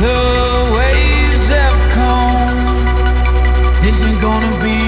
the waves have come. Isn't gonna be